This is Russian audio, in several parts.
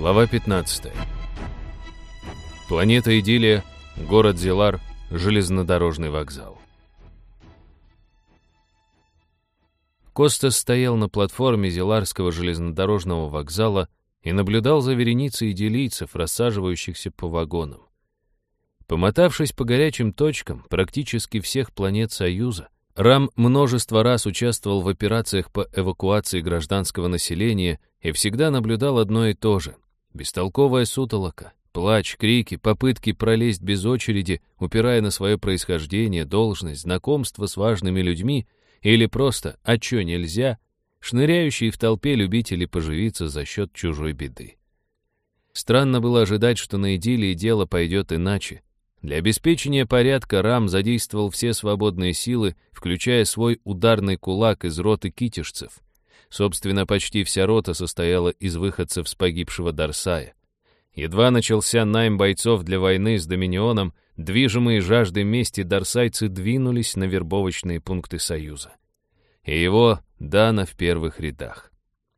Глава 15. Планета Идиллия, город Зелар, железнодорожный вокзал. Костас стоял на платформе Зеларского железнодорожного вокзала и наблюдал за вереницей идиллийцев, рассаживающихся по вагонам. Помотавшись по горячим точкам практически всех планет Союза, Рам множество раз участвовал в операциях по эвакуации гражданского населения и всегда наблюдал одно и то же. Бестолковая сутолока, плач, крики, попытки пролезть без очереди, упирая на свое происхождение, должность, знакомство с важными людьми или просто «а чё нельзя?», шныряющие в толпе любители поживиться за счет чужой беды. Странно было ожидать, что на идиллии дело пойдет иначе. Для обеспечения порядка Рам задействовал все свободные силы, включая свой ударный кулак из роты китишцев. Собственно, почти вся рота состояла из выходцев с погибшего Дарсая. Едва начался найм бойцов для войны с Доминионом, движимые жаждой мести дарсайцы двинулись на вербовочные пункты Союза. И его Дана в первых рядах.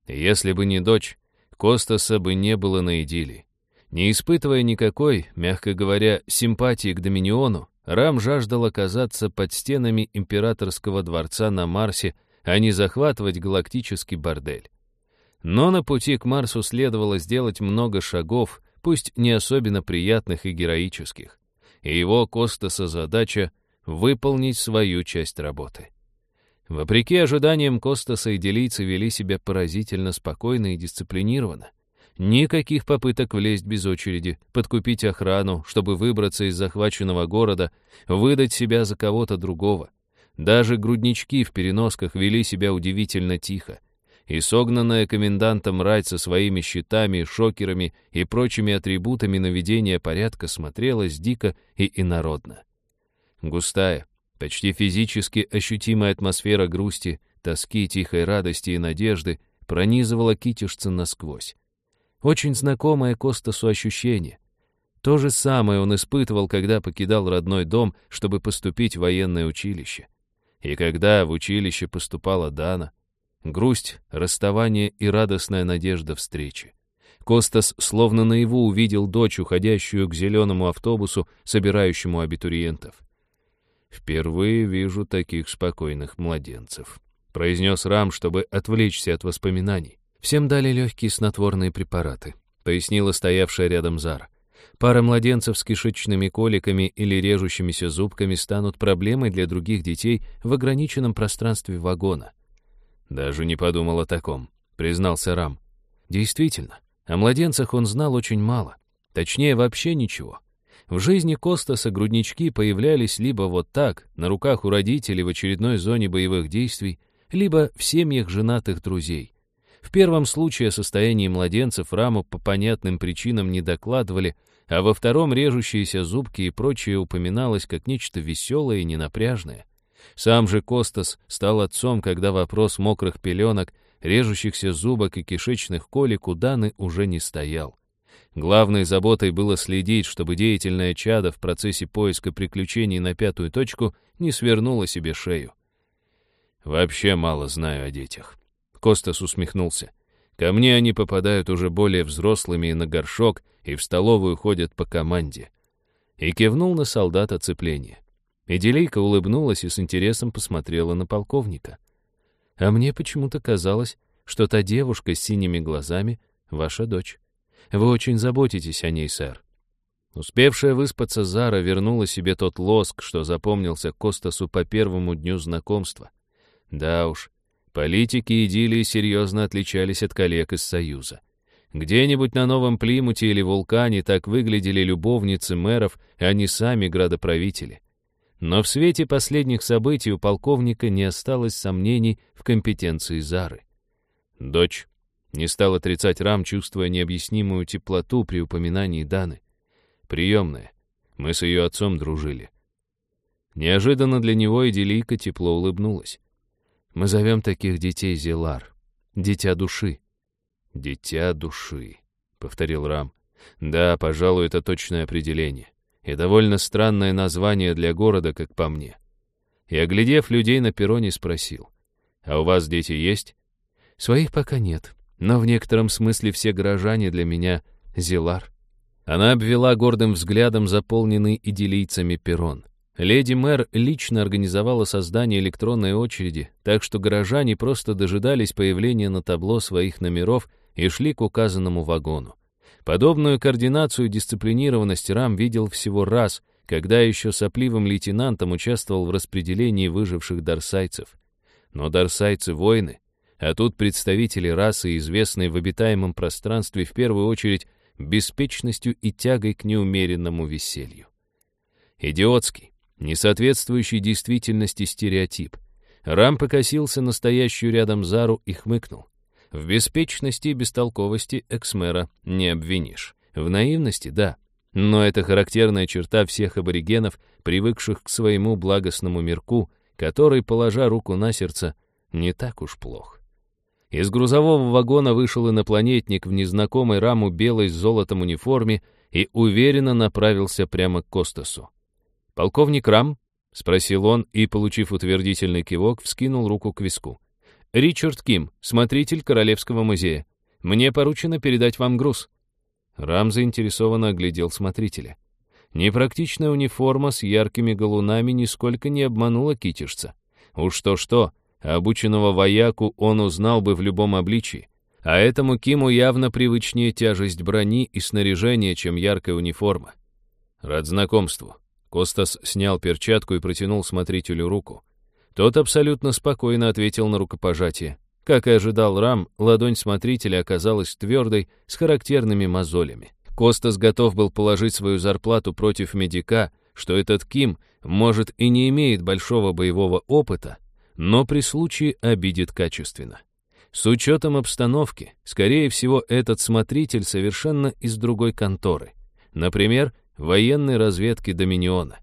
Если бы не дочь, Костаса бы не было на идиллии. Не испытывая никакой, мягко говоря, симпатии к Доминиону, Рам жаждал оказаться под стенами императорского дворца на Марсе, а не захватывать галактический бордель. Но на пути к Марсу следовало сделать много шагов, пусть не особенно приятных и героических. И его Костаса задача — выполнить свою часть работы. Вопреки ожиданиям Костаса и делийцы вели себя поразительно спокойно и дисциплинированно. Никаких попыток влезть без очереди, подкупить охрану, чтобы выбраться из захваченного города, выдать себя за кого-то другого. Даже груднички в переносках вели себя удивительно тихо. И согнанная комендантом рать со своими щитами, шокерами и прочими атрибутами наведения порядка смотрелась дико и инородно. Густая, почти физически ощутимая атмосфера грусти, тоски, тихой радости и надежды пронизывала китишца насквозь. Очень знакомое Костасу ощущение. То же самое он испытывал, когда покидал родной дом, чтобы поступить в военное училище. И когда в училище поступала Дана, грусть, расставание и радостная надежда встречи. Костас словно наяву увидел дочь, уходящую к зеленому автобусу, собирающему абитуриентов. «Впервые вижу таких спокойных младенцев», — произнес Рам, чтобы отвлечься от воспоминаний. Всем дали легкие снотворные препараты, пояснила стоявшая рядом Зара. Пара младенцев с кишечными коликами или режущимися зубками станут проблемой для других детей в ограниченном пространстве вагона. Даже не подумал о таком, признался Рам. Действительно, о младенцах он знал очень мало. Точнее, вообще ничего. В жизни Костаса груднички появлялись либо вот так, на руках у родителей в очередной зоне боевых действий, либо в семьях женатых друзей. В первом случае о состоянии младенцев Раму по понятным причинам не докладывали, а во втором режущиеся зубки и прочее упоминалось как нечто веселое и ненапряжное. Сам же Костас стал отцом, когда вопрос мокрых пеленок, режущихся зубок и кишечных колик у Даны уже не стоял. Главной заботой было следить, чтобы деятельная чада в процессе поиска приключений на пятую точку не свернула себе шею. Вообще мало знаю о детях. Костас усмехнулся. Ко мне они попадают уже более взрослыми и на горшок, и в столовую ходят по команде. И кивнул на солдата цепления. Иделейка улыбнулась и с интересом посмотрела на полковника. А мне почему-то казалось, что та девушка с синими глазами — ваша дочь. Вы очень заботитесь о ней, сэр. Успевшая выспаться Зара вернула себе тот лоск, что запомнился Костасу по первому дню знакомства. Да уж, Политики идиллии серьезно отличались от коллег из Союза. Где-нибудь на Новом Плимуте или Вулкане так выглядели любовницы мэров, а не сами градоправители. Но в свете последних событий у полковника не осталось сомнений в компетенции Зары. Дочь не стал отрицать Рам, чувствуя необъяснимую теплоту при упоминании Даны. Приемная. Мы с ее отцом дружили. Неожиданно для него Эделийка тепло улыбнулась. Мы зовем таких детей Зелар. Дитя души. Дитя души, повторил Рам. Да, пожалуй, это точное определение. И довольно странное название для города, как по мне. И, оглядев людей на перроне, спросил. «А у вас дети есть?» «Своих пока нет. но в некотором смысле все горожане для меня — Зилар. Она обвела гордым взглядом заполненный идиллийцами перрон. Леди-мэр лично организовала создание электронной очереди, так что горожане просто дожидались появления на табло своих номеров и шли к указанному вагону. Подобную координацию и дисциплинированность Рам видел всего раз, когда еще сопливым лейтенантом участвовал в распределении выживших дарсайцев. Но дарсайцы — воины, а тут представители расы, известные в обитаемом пространстве в первую очередь беспечностью и тягой к неумеренному веселью. Идиотский, несоответствующий действительности стереотип. Рам покосился настоящую рядом Зару и хмыкнул. В беспечности и бестолковости эксмера не обвинишь. В наивности — да. Но это характерная черта всех аборигенов, привыкших к своему благостному мирку, который, положа руку на сердце, не так уж плох. Из грузового вагона вышел инопланетник в незнакомой раму белой с золотом униформе и уверенно направился прямо к Костасу. «Полковник Рам?» — спросил он и, получив утвердительный кивок, вскинул руку к виску. «Ричард Ким, смотритель Королевского музея. Мне поручено передать вам груз». Рам заинтересованно оглядел смотрителя. Непрактичная униформа с яркими галунами нисколько не обманула китежца. Уж то-что, Обученного вояку он узнал бы в любом обличии, а этому Киму явно привычнее тяжесть брони и снаряжения, чем яркая униформа. Рад знакомству. Костас снял перчатку и протянул смотрителю руку. Тот абсолютно спокойно ответил на рукопожатие. Как и ожидал Рам, ладонь смотрителя оказалась твердой, с характерными мозолями. Костас готов был положить свою зарплату против медика, что этот Ким, может, и не имеет большого боевого опыта, но при случае обидит качественно. С учетом обстановки, скорее всего, этот смотритель совершенно из другой конторы. Например, военной разведки Доминиона.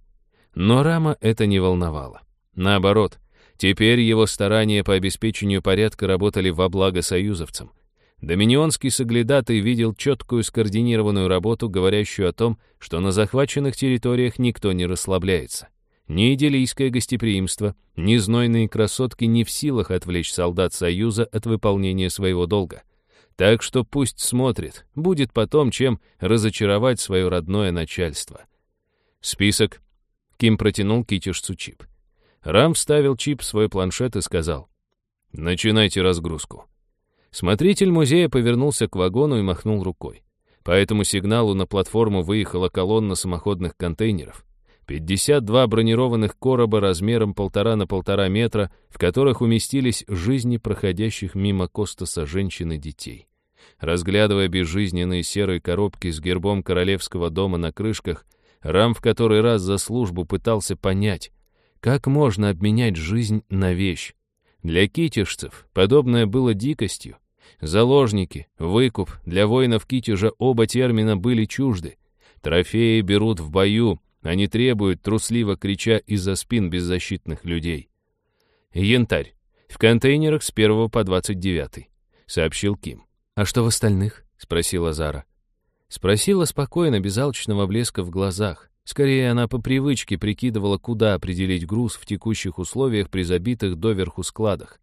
Но Рама это не волновало. Наоборот, теперь его старания по обеспечению порядка работали во благо союзовцам. Доминионский соглядатый видел четкую скоординированную работу, говорящую о том, что на захваченных территориях никто не расслабляется. Ни идиллийское гостеприимство, ни знойные красотки не в силах отвлечь солдат Союза от выполнения своего долга. Так что пусть смотрит, будет потом чем разочаровать свое родное начальство. Список. Ким протянул китишцу чип. Рам вставил чип в свой планшет и сказал, «Начинайте разгрузку». Смотритель музея повернулся к вагону и махнул рукой. По этому сигналу на платформу выехала колонна самоходных контейнеров. 52 бронированных короба размером полтора на полтора метра, в которых уместились жизни проходящих мимо Костаса женщин и детей. Разглядывая безжизненные серые коробки с гербом королевского дома на крышках, Рам в который раз за службу пытался понять, как можно обменять жизнь на вещь. Для китежцев подобное было дикостью. Заложники, выкуп, для воинов китежа оба термина были чужды. Трофеи берут в бою, они требуют, трусливо крича из-за спин беззащитных людей. «Янтарь. В контейнерах с 1 по 29», — сообщил Ким. «А что в остальных?» — спросила Зара. Спросила спокойно, без алчного блеска в глазах. Скорее, она по привычке прикидывала, куда определить груз в текущих условиях при забитых доверху складах.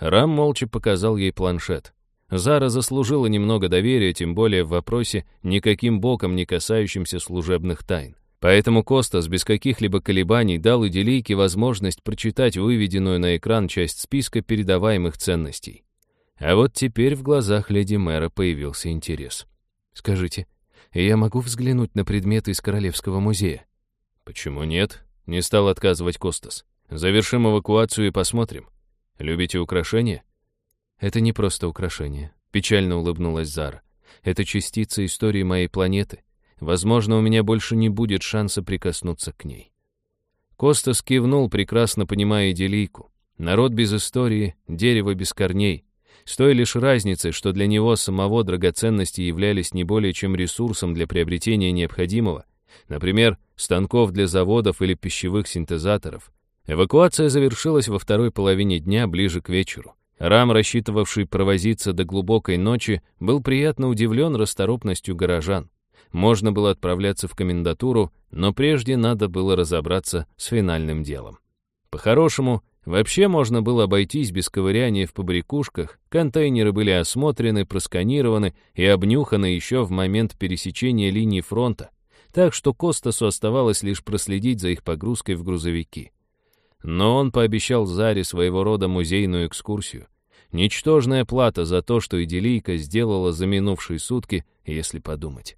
Рам молча показал ей планшет. Зара заслужила немного доверия, тем более в вопросе, никаким боком не касающимся служебных тайн. Поэтому Костас без каких-либо колебаний дал Иделийке возможность прочитать выведенную на экран часть списка передаваемых ценностей. А вот теперь в глазах леди мэра появился интерес. «Скажите, я могу взглянуть на предметы из Королевского музея?» «Почему нет?» — не стал отказывать Костас. «Завершим эвакуацию и посмотрим. Любите украшения?» «Это не просто украшения», — печально улыбнулась Зара. «Это частица истории моей планеты. Возможно, у меня больше не будет шанса прикоснуться к ней. Костас кивнул, прекрасно понимая идиллийку. Народ без истории, дерево без корней. С той лишь разницей, что для него самого драгоценности являлись не более чем ресурсом для приобретения необходимого, например, станков для заводов или пищевых синтезаторов. Эвакуация завершилась во второй половине дня, ближе к вечеру. Рам, рассчитывавший провозиться до глубокой ночи, был приятно удивлен расторопностью горожан. Можно было отправляться в комендатуру, но прежде надо было разобраться с финальным делом. По-хорошему, Вообще можно было обойтись без ковыряния в побрякушках, контейнеры были осмотрены, просканированы и обнюханы еще в момент пересечения линии фронта, так что Костасу оставалось лишь проследить за их погрузкой в грузовики. Но он пообещал Заре своего рода музейную экскурсию. Ничтожная плата за то, что Иделийка сделала за минувшие сутки, если подумать.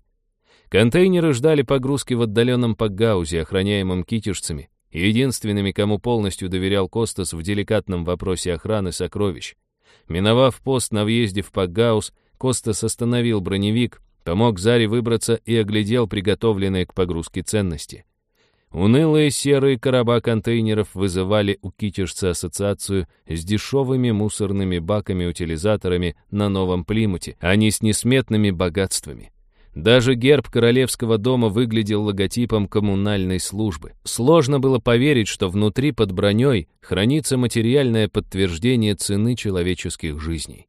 Контейнеры ждали погрузки в отдаленном Пакгаузе, охраняемом китежцами, единственными, кому полностью доверял Костас в деликатном вопросе охраны сокровищ. Миновав пост на въезде в Пакгаус, Костас остановил броневик, помог Заре выбраться и оглядел приготовленные к погрузке ценности. Унылые серые короба контейнеров вызывали у китежца ассоциацию с дешевыми мусорными баками-утилизаторами на Новом Плимуте, а не с несметными богатствами. Даже герб королевского дома выглядел логотипом коммунальной службы. Сложно было поверить, что внутри под броней хранится материальное подтверждение цены человеческих жизней.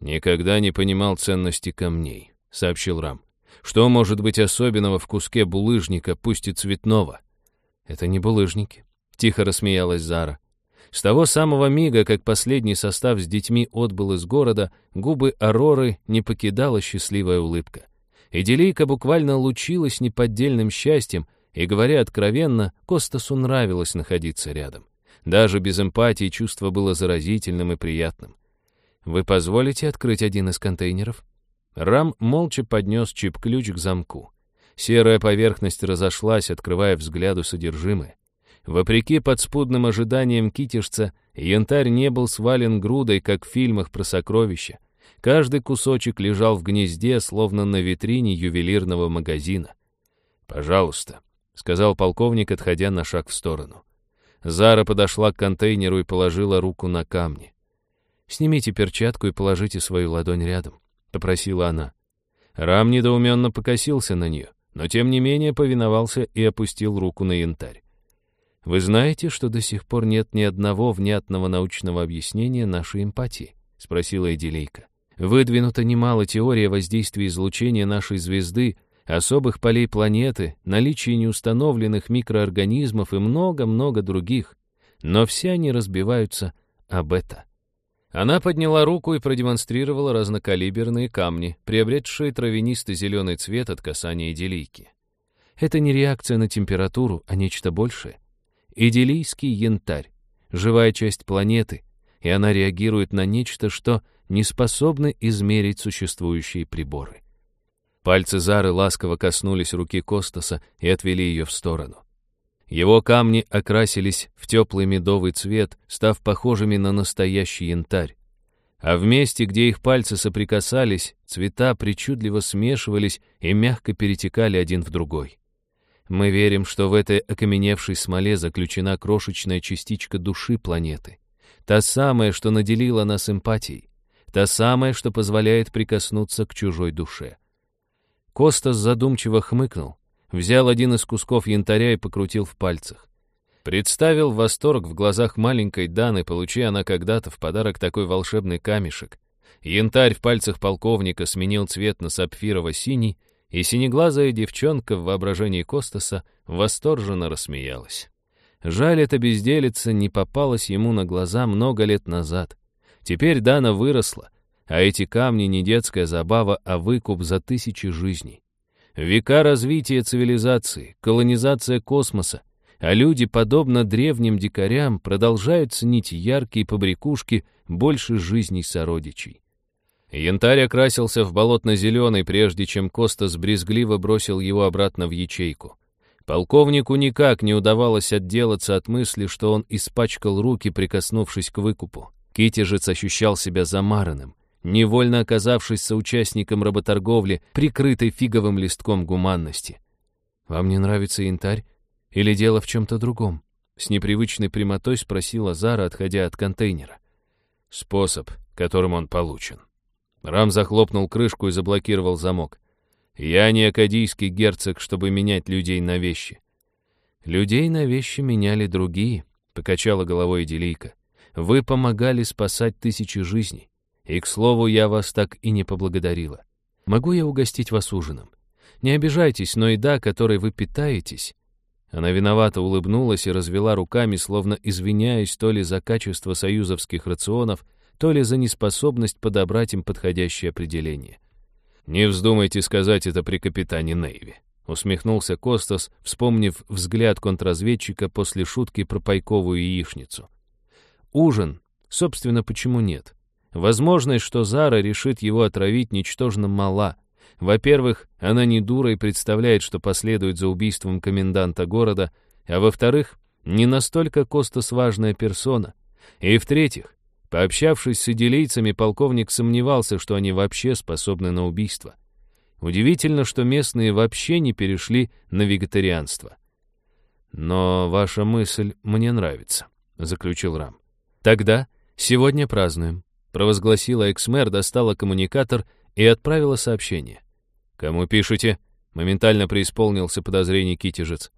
«Никогда не понимал ценности камней», — сообщил Рам. Что может быть особенного в куске булыжника, пусть и цветного? Это не булыжники, тихо рассмеялась Зара. С того самого мига, как последний состав с детьми отбыл из города, губы Ароры не покидала счастливая улыбка. Эделийка буквально лучилась неподдельным счастьем, и, говоря откровенно, Костасу нравилось находиться рядом. Даже без эмпатии чувство было заразительным и приятным. «Вы позволите открыть один из контейнеров?» Рам молча поднес чип-ключ к замку. Серая поверхность разошлась, открывая взгляду содержимое. Вопреки подспудным ожиданиям китежца, янтарь не был свален грудой, как в фильмах про сокровища. Каждый кусочек лежал в гнезде, словно на витрине ювелирного магазина. «Пожалуйста», — сказал полковник, отходя на шаг в сторону. Зара подошла к контейнеру и положила руку на камни. «Снимите перчатку и положите свою ладонь рядом. — попросила она. Рам недоуменно покосился на нее, но тем не менее повиновался и опустил руку на янтарь. «Вы знаете, что до сих пор нет ни одного внятного научного объяснения нашей эмпатии?» — спросила Эдилейка. «Выдвинуто немало теорий о воздействии излучения нашей звезды, особых полей планеты, наличии неустановленных микроорганизмов и много-много других, но все они разбиваются об это. Она подняла руку и продемонстрировала разнокалиберные камни, приобретшие травянистый зеленый цвет от касания идиллийки. Это не реакция на температуру, а нечто большее. Идиллийский янтарь, живая часть планеты, и она реагирует на нечто, что не способны измерить существующие приборы. Пальцы Зары ласково коснулись руки Костаса и отвели ее в сторону. Его камни окрасились в теплый медовый цвет, став похожими на настоящий янтарь. А в месте, где их пальцы соприкасались, цвета причудливо смешивались и мягко перетекали один в другой. Мы верим, что в этой окаменевшей смоле заключена крошечная частичка души планеты. Та самая, что наделила нас эмпатией. Та самая, что позволяет прикоснуться к чужой душе. Костас задумчиво хмыкнул, Взял один из кусков янтаря и покрутил в пальцах. Представил восторг в глазах маленькой Даны, получи она когда-то в подарок такой волшебный камешек. Янтарь в пальцах полковника сменил цвет на сапфирово-синий, и синеглазая девчонка в воображении Костаса восторженно рассмеялась. Жаль, эта безделица не попалась ему на глаза много лет назад. Теперь Дана выросла, а эти камни не детская забава, а выкуп за тысячи жизней. Века развития цивилизации, колонизация космоса, а люди, подобно древним дикарям, продолжают ценить яркие побрякушки больше жизней сородичей. Янтарь окрасился в болотно-зеленый, прежде чем Костас брезгливо бросил его обратно в ячейку. Полковнику никак не удавалось отделаться от мысли, что он испачкал руки, прикоснувшись к выкупу. Китежец ощущал себя замаранным невольно оказавшись соучастником работорговли, прикрытой фиговым листком гуманности. «Вам не нравится янтарь? Или дело в чем-то другом?» С непривычной прямотой спросила Зара, отходя от контейнера. «Способ, которым он получен». Рам захлопнул крышку и заблокировал замок. «Я не акадийский герцог, чтобы менять людей на вещи». «Людей на вещи меняли другие», — покачала головой Делийка. «Вы помогали спасать тысячи жизней. И, к слову, я вас так и не поблагодарила. Могу я угостить вас ужином? Не обижайтесь, но еда, которой вы питаетесь, Она виновато улыбнулась и развела руками, словно извиняясь то ли за качество союзовских рационов, то ли за неспособность подобрать им подходящее определение. «Не вздумайте сказать это при капитане Нейви», — усмехнулся Костас, вспомнив взгляд контрразведчика после шутки про пайковую яичницу. «Ужин. Собственно, почему нет? Возможность, что Зара решит его отравить, ничтожно мала. Во-первых, она не дура и представляет, что последует за убийством коменданта города, а во-вторых, не настолько Костас важная персона. И в-третьих, пообщавшись с идилийцами, полковник сомневался, что они вообще способны на убийство. Удивительно, что местные вообще не перешли на вегетарианство. «Но ваша мысль мне нравится», — заключил Рам. «Тогда сегодня празднуем», — провозгласила экс-мэр, достала коммуникатор и отправила сообщение. «Кому пишете?» — моментально преисполнился подозрений Китежец.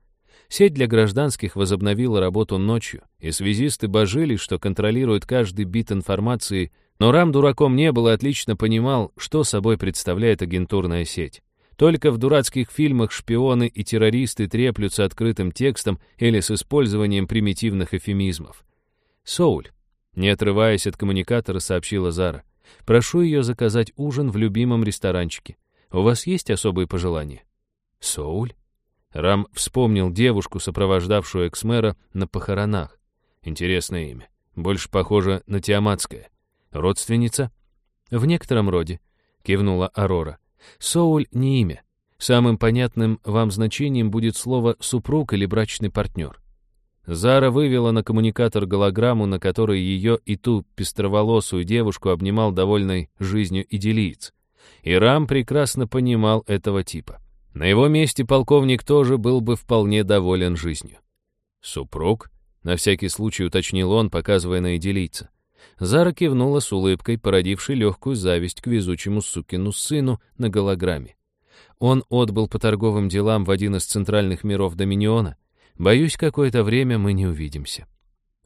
Сеть для гражданских возобновила работу ночью, и связисты божились, что контролируют каждый бит информации, но Рам дураком не был и отлично понимал, что собой представляет агентурная сеть. Только в дурацких фильмах шпионы и террористы треплются открытым текстом или с использованием примитивных эфемизмов. «Соуль», не отрываясь от коммуникатора, сообщила Зара, «прошу ее заказать ужин в любимом ресторанчике. У вас есть особые пожелания?» «Соуль?» Рам вспомнил девушку, сопровождавшую экс-мэра на похоронах. Интересное имя. Больше похоже на Тиаматское. Родственница? В некотором роде, кивнула Арора. Соуль не имя. Самым понятным вам значением будет слово «супруг» или «брачный партнер». Зара вывела на коммуникатор голограмму, на которой ее и ту пестроволосую девушку обнимал довольной жизнью идиллиец. И Рам прекрасно понимал этого типа. На его месте полковник тоже был бы вполне доволен жизнью. «Супруг?» — на всякий случай уточнил он, показывая на идиллийца. Зара кивнула с улыбкой, породившей легкую зависть к везучему сукину сыну на голограмме. Он отбыл по торговым делам в один из центральных миров Доминиона. Боюсь, какое-то время мы не увидимся.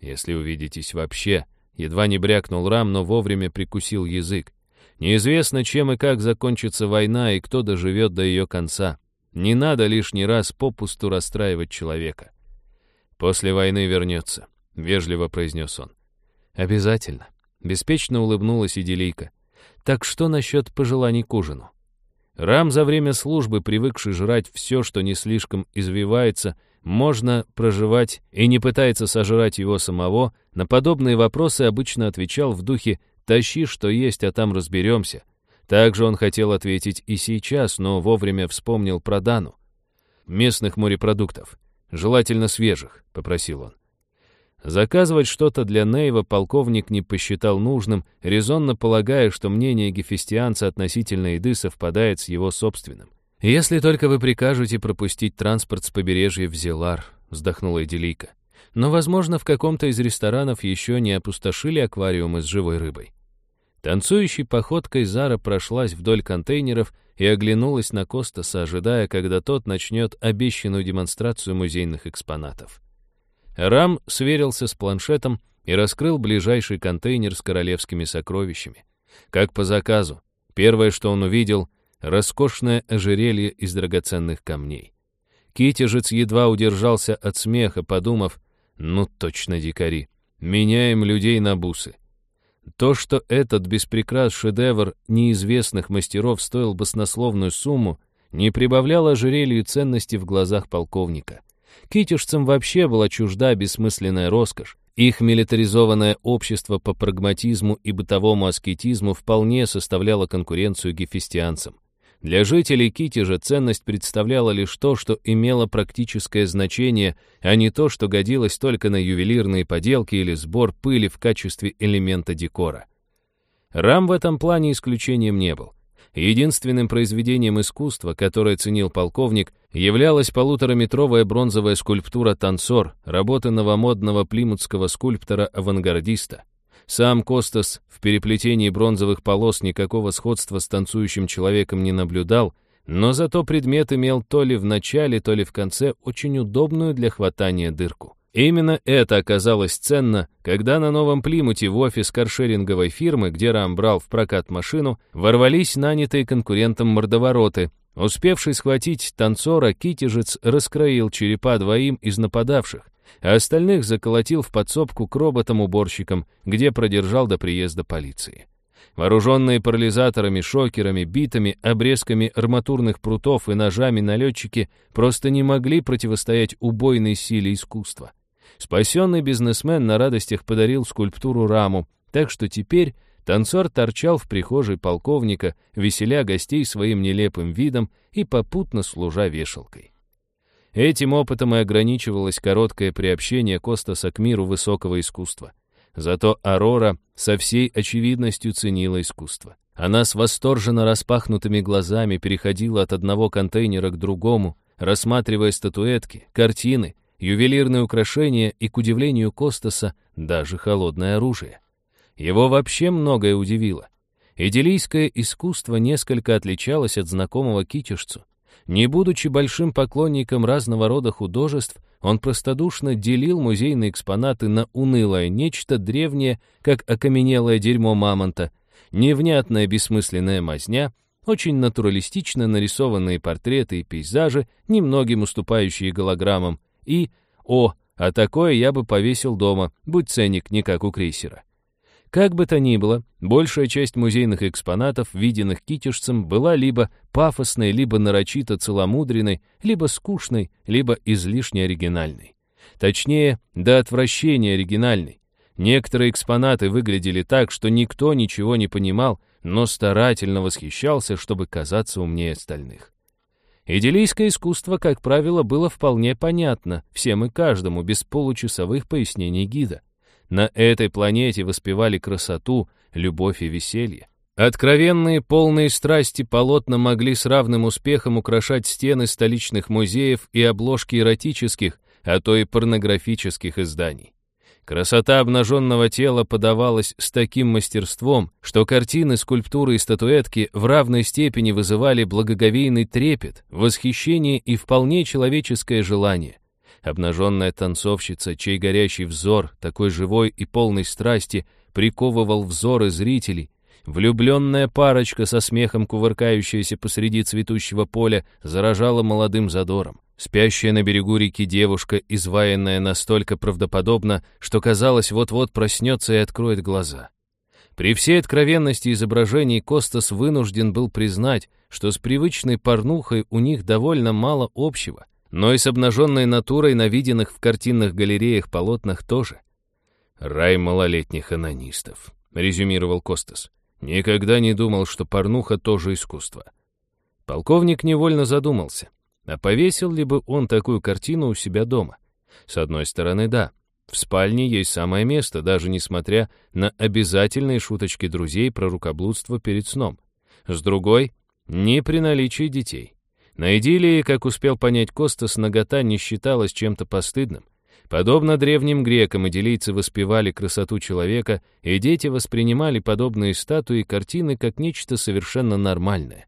Если увидитесь вообще, едва не брякнул Рам, но вовремя прикусил язык. Неизвестно, чем и как закончится война и кто доживет до ее конца. Не надо лишний раз попусту расстраивать человека. «После войны вернется», — вежливо произнес он. «Обязательно», — беспечно улыбнулась Иделийка. «Так что насчет пожеланий к ужину?» Рам за время службы, привыкший жрать все, что не слишком извивается, можно проживать и не пытается сожрать его самого, на подобные вопросы обычно отвечал в духе Тащи, что есть, а там разберемся. Также он хотел ответить и сейчас, но вовремя вспомнил про Дану. Местных морепродуктов. Желательно свежих, попросил он. Заказывать что-то для Нейва полковник не посчитал нужным, резонно полагая, что мнение гефестианца относительно еды совпадает с его собственным. «Если только вы прикажете пропустить транспорт с побережья в Зелар», — вздохнула Эделийка но, возможно, в каком-то из ресторанов еще не опустошили аквариумы с живой рыбой. Танцующей походкой Зара прошлась вдоль контейнеров и оглянулась на Костаса, ожидая, когда тот начнет обещанную демонстрацию музейных экспонатов. Рам сверился с планшетом и раскрыл ближайший контейнер с королевскими сокровищами. Как по заказу, первое, что он увидел — роскошное ожерелье из драгоценных камней. Китежец едва удержался от смеха, подумав, ну точно дикари. Меняем людей на бусы. То, что этот беспрекрас шедевр неизвестных мастеров стоил баснословную сумму, не прибавляло ожерелью ценности в глазах полковника. Китишцам вообще была чужда бессмысленная роскошь. Их милитаризованное общество по прагматизму и бытовому аскетизму вполне составляло конкуренцию гефестианцам. Для жителей Кити же ценность представляла лишь то, что имело практическое значение, а не то, что годилось только на ювелирные поделки или сбор пыли в качестве элемента декора. Рам в этом плане исключением не был. Единственным произведением искусства, которое ценил полковник, являлась полутораметровая бронзовая скульптура «Танцор» работы новомодного плимутского скульптора-авангардиста. Сам Костас в переплетении бронзовых полос никакого сходства с танцующим человеком не наблюдал, но зато предмет имел то ли в начале, то ли в конце очень удобную для хватания дырку. Именно это оказалось ценно, когда на новом Плимуте в офис каршеринговой фирмы, где Рам брал в прокат машину, ворвались нанятые конкурентом мордовороты. Успевший схватить танцора, китежец раскроил черепа двоим из нападавших, а остальных заколотил в подсобку к роботам-уборщикам, где продержал до приезда полиции. Вооруженные парализаторами, шокерами, битами, обрезками арматурных прутов и ножами налетчики просто не могли противостоять убойной силе искусства. Спасенный бизнесмен на радостях подарил скульптуру раму, так что теперь танцор торчал в прихожей полковника, веселя гостей своим нелепым видом и попутно служа вешалкой. Этим опытом и ограничивалось короткое приобщение Костаса к миру высокого искусства. Зато Арора со всей очевидностью ценила искусство. Она с восторженно распахнутыми глазами переходила от одного контейнера к другому, рассматривая статуэтки, картины, ювелирные украшения и, к удивлению Костаса, даже холодное оружие. Его вообще многое удивило. Идиллийское искусство несколько отличалось от знакомого китежцу. Не будучи большим поклонником разного рода художеств, он простодушно делил музейные экспонаты на унылое нечто древнее, как окаменелое дерьмо мамонта, невнятная бессмысленная мазня, очень натуралистично нарисованные портреты и пейзажи, немногим уступающие голограммам, и «О, а такое я бы повесил дома, будь ценник не как у крейсера». Как бы то ни было, большая часть музейных экспонатов, виденных китежцем, была либо пафосной, либо нарочито целомудренной, либо скучной, либо излишне оригинальной. Точнее, до отвращения оригинальной. Некоторые экспонаты выглядели так, что никто ничего не понимал, но старательно восхищался, чтобы казаться умнее остальных. Идиллийское искусство, как правило, было вполне понятно всем и каждому, без получасовых пояснений гида. На этой планете воспевали красоту, любовь и веселье. Откровенные, полные страсти полотна могли с равным успехом украшать стены столичных музеев и обложки эротических, а то и порнографических изданий. Красота обнаженного тела подавалась с таким мастерством, что картины, скульптуры и статуэтки в равной степени вызывали благоговейный трепет, восхищение и вполне человеческое желание. Обнаженная танцовщица, чей горящий взор, такой живой и полный страсти, приковывал взоры зрителей, влюбленная парочка со смехом, кувыркающаяся посреди цветущего поля, заражала молодым задором. Спящая на берегу реки девушка, изваянная настолько правдоподобно, что казалось, вот-вот проснется и откроет глаза. При всей откровенности изображений Костас вынужден был признать, что с привычной порнухой у них довольно мало общего, но и с обнаженной натурой на виденных в картинных галереях полотнах тоже. «Рай малолетних анонистов», — резюмировал Костас. «Никогда не думал, что порнуха тоже искусство». Полковник невольно задумался — а повесил ли бы он такую картину у себя дома? С одной стороны, да. В спальне есть самое место, даже несмотря на обязательные шуточки друзей про рукоблудство перед сном. С другой, не при наличии детей. На идиллии, как успел понять Костас, нагота не считалась чем-то постыдным. Подобно древним грекам, идиллийцы воспевали красоту человека, и дети воспринимали подобные статуи и картины как нечто совершенно нормальное.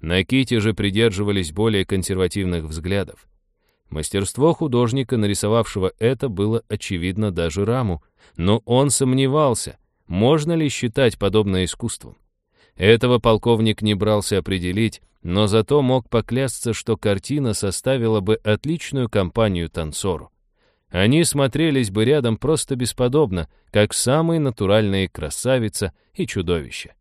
На Ките же придерживались более консервативных взглядов. Мастерство художника, нарисовавшего это, было очевидно даже Раму, но он сомневался, можно ли считать подобное искусством. Этого полковник не брался определить, но зато мог поклясться, что картина составила бы отличную компанию танцору. Они смотрелись бы рядом просто бесподобно, как самые натуральные красавица и чудовище.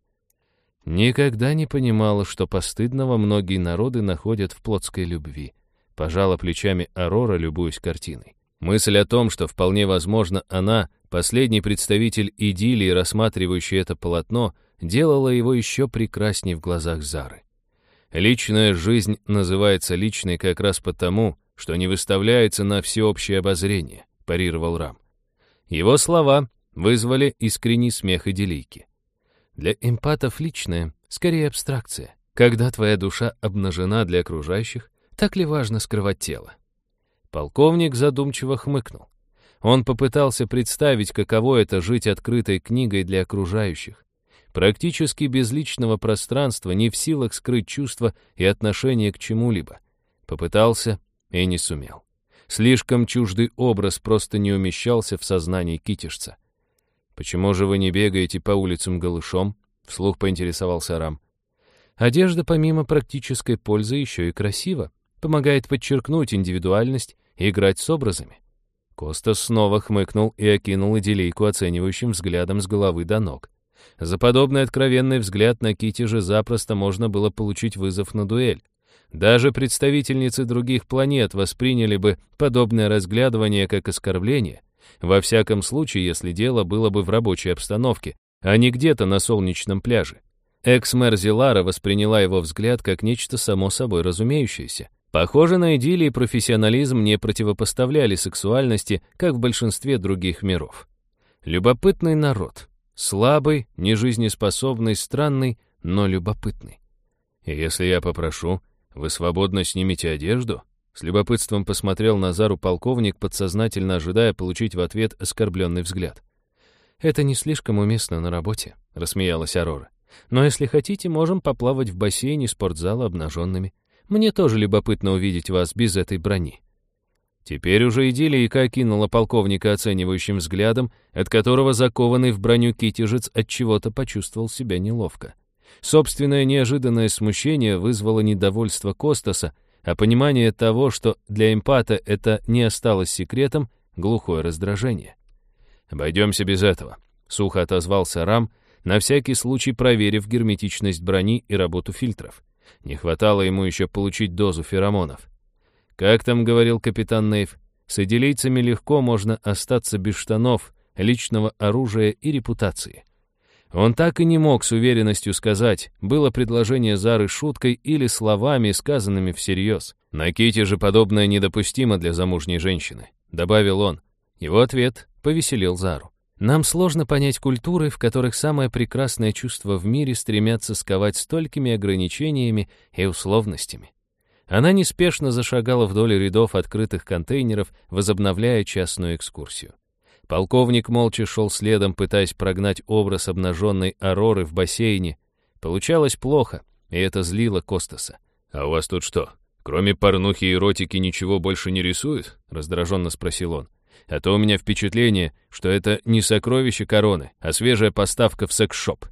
Никогда не понимала, что постыдного многие народы находят в плотской любви. Пожала плечами Арора, любуясь картиной. Мысль о том, что вполне возможно она, последний представитель идиллии, рассматривающий это полотно, делала его еще прекрасней в глазах Зары. Личная жизнь называется личной как раз потому, что не выставляется на всеобщее обозрение, парировал Рам. Его слова вызвали искренний смех идиллийки. Для эмпатов личное, скорее абстракция. Когда твоя душа обнажена для окружающих, так ли важно скрывать тело? Полковник задумчиво хмыкнул. Он попытался представить, каково это жить открытой книгой для окружающих. Практически без личного пространства, не в силах скрыть чувства и отношение к чему-либо. Попытался и не сумел. Слишком чуждый образ просто не умещался в сознании китишца. «Почему же вы не бегаете по улицам голышом?» — вслух поинтересовался Рам. «Одежда, помимо практической пользы, еще и красива, помогает подчеркнуть индивидуальность и играть с образами». Костас снова хмыкнул и окинул идиллийку оценивающим взглядом с головы до ног. За подобный откровенный взгляд на Кити же запросто можно было получить вызов на дуэль. Даже представительницы других планет восприняли бы подобное разглядывание как оскорбление, во всяком случае, если дело было бы в рабочей обстановке, а не где-то на солнечном пляже. Экс-мэр Зилара восприняла его взгляд как нечто само собой разумеющееся. Похоже, на идиллии профессионализм не противопоставляли сексуальности, как в большинстве других миров. Любопытный народ. Слабый, нежизнеспособный, странный, но любопытный. И если я попрошу, вы свободно снимете одежду? С любопытством посмотрел на Зару полковник, подсознательно ожидая получить в ответ оскорбленный взгляд. «Это не слишком уместно на работе», — рассмеялась Арора. «Но если хотите, можем поплавать в бассейне спортзала обнаженными. Мне тоже любопытно увидеть вас без этой брони». Теперь уже идиллийка окинула полковника оценивающим взглядом, от которого закованный в броню китежец от чего-то почувствовал себя неловко. Собственное неожиданное смущение вызвало недовольство Костаса, а понимание того, что для эмпата это не осталось секретом, глухое раздражение. «Обойдемся без этого», — сухо отозвался Рам, на всякий случай проверив герметичность брони и работу фильтров. Не хватало ему еще получить дозу феромонов. Как там говорил капитан Нейв, с идилийцами легко можно остаться без штанов, личного оружия и репутации. Он так и не мог с уверенностью сказать, было предложение Зары шуткой или словами, сказанными всерьез. На Ките же подобное недопустимо для замужней женщины, добавил он. Его ответ повеселил Зару. Нам сложно понять культуры, в которых самое прекрасное чувство в мире стремятся сковать столькими ограничениями и условностями. Она неспешно зашагала вдоль рядов открытых контейнеров, возобновляя частную экскурсию. Полковник молча шел следом, пытаясь прогнать образ обнаженной Ароры в бассейне. Получалось плохо, и это злило Костаса. «А у вас тут что, кроме порнухи и эротики ничего больше не рисуют?» — раздраженно спросил он. «А то у меня впечатление, что это не сокровище короны, а свежая поставка в секс-шоп».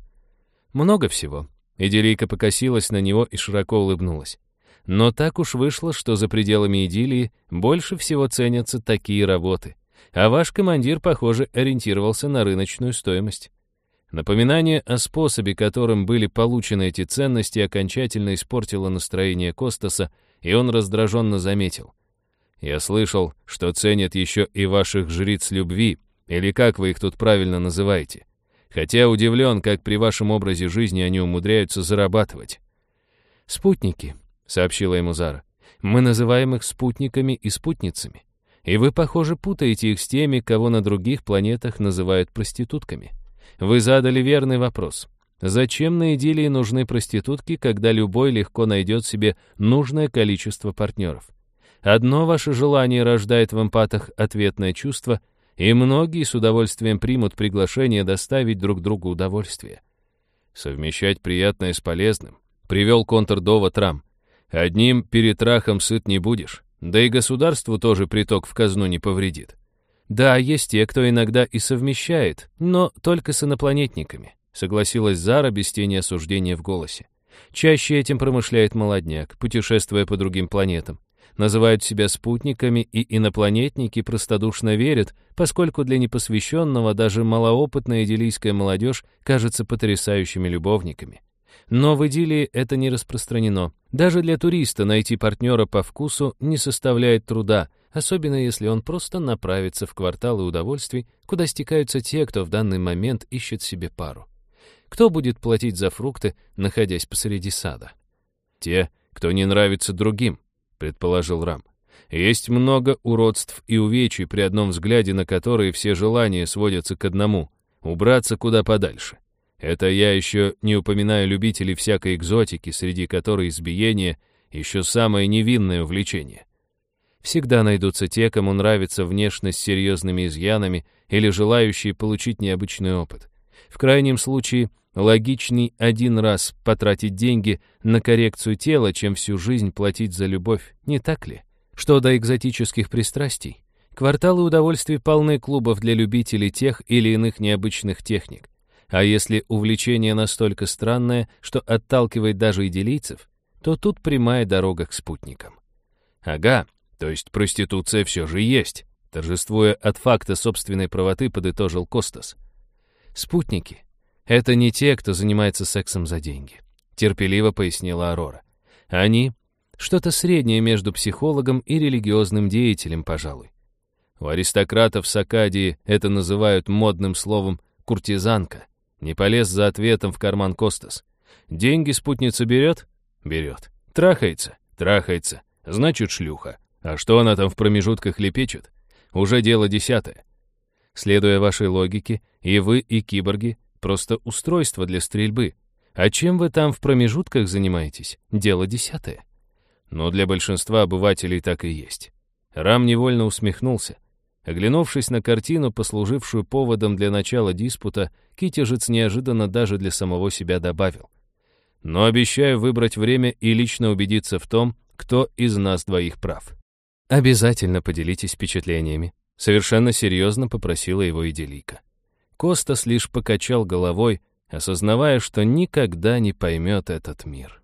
«Много всего». Иделийка покосилась на него и широко улыбнулась. Но так уж вышло, что за пределами идиллии больше всего ценятся такие работы. А ваш командир, похоже, ориентировался на рыночную стоимость. Напоминание о способе, которым были получены эти ценности, окончательно испортило настроение Костаса, и он раздраженно заметил. «Я слышал, что ценят еще и ваших жриц любви, или как вы их тут правильно называете. Хотя удивлен, как при вашем образе жизни они умудряются зарабатывать». «Спутники», сообщила ему Зара. «Мы называем их спутниками и спутницами. И вы, похоже, путаете их с теми, кого на других планетах называют проститутками. Вы задали верный вопрос. Зачем на идиллии нужны проститутки, когда любой легко найдет себе нужное количество партнеров? Одно ваше желание рождает в эмпатах ответное чувство, и многие с удовольствием примут приглашение доставить друг другу удовольствие. Совмещать приятное с полезным. Привел контрдова Трам. Одним перетрахом сыт не будешь, да и государству тоже приток в казну не повредит. Да, есть те, кто иногда и совмещает, но только с инопланетниками, согласилась Зара без тени осуждения в голосе. Чаще этим промышляет молодняк, путешествуя по другим планетам. Называют себя спутниками, и инопланетники простодушно верят, поскольку для непосвященного даже малоопытная идиллийская молодежь кажется потрясающими любовниками. Но в идиллии это не распространено. Даже для туриста найти партнера по вкусу не составляет труда, особенно если он просто направится в кварталы удовольствий, куда стекаются те, кто в данный момент ищет себе пару. Кто будет платить за фрукты, находясь посреди сада? Те, кто не нравится другим, предположил Рам. Есть много уродств и увечий, при одном взгляде на которые все желания сводятся к одному — убраться куда подальше. Это я еще не упоминаю любителей всякой экзотики, среди которой избиение — еще самое невинное увлечение. Всегда найдутся те, кому нравится внешность с серьезными изъянами или желающие получить необычный опыт. В крайнем случае, логичней один раз потратить деньги на коррекцию тела, чем всю жизнь платить за любовь, не так ли? Что до экзотических пристрастий, кварталы удовольствий полны клубов для любителей тех или иных необычных техник. А если увлечение настолько странное, что отталкивает даже идилийцев, то тут прямая дорога к спутникам. Ага, то есть проституция все же есть, торжествуя от факта собственной правоты, подытожил Костас. Спутники — это не те, кто занимается сексом за деньги, терпеливо пояснила Арора. Они — что-то среднее между психологом и религиозным деятелем, пожалуй. У аристократов с Акадии это называют модным словом «куртизанка». Не полез за ответом в карман Костас. Деньги спутница берет? Берет. Трахается? Трахается. Значит, шлюха. А что она там в промежутках лепечет? Уже дело десятое. Следуя вашей логике, и вы, и киборги — просто устройство для стрельбы. А чем вы там в промежутках занимаетесь? Дело десятое. Но для большинства обывателей так и есть. Рам невольно усмехнулся. Оглянувшись на картину, послужившую поводом для начала диспута, Китежец неожиданно даже для самого себя добавил. «Но обещаю выбрать время и лично убедиться в том, кто из нас двоих прав». «Обязательно поделитесь впечатлениями», — совершенно серьезно попросила его Иделика. Костас лишь покачал головой, осознавая, что никогда не поймет этот мир.